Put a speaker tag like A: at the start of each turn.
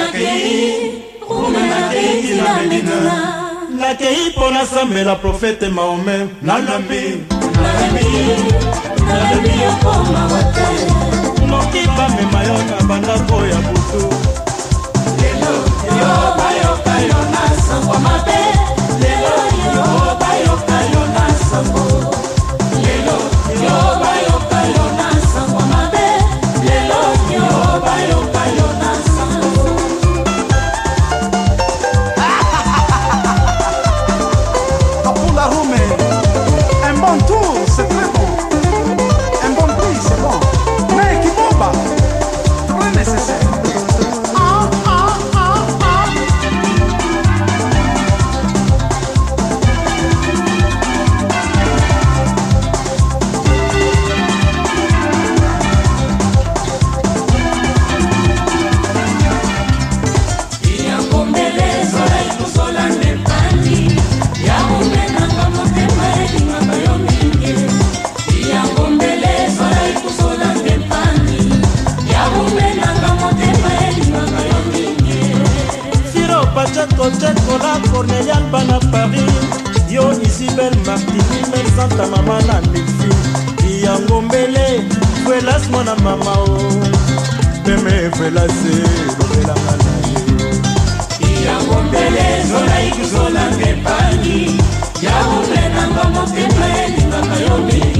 A: nakei mpo nasambela profete mahomet nalambi nalambi nalambi okoma kotekola cornelian bana paris yo isibel martini mer santa mama na ndeki iyango mbele velas mwana oh. mama o eh. peme velase lobelanga na ye iyango mbele zolaiki zolange pani yaure nanga motema elingaka yo mingi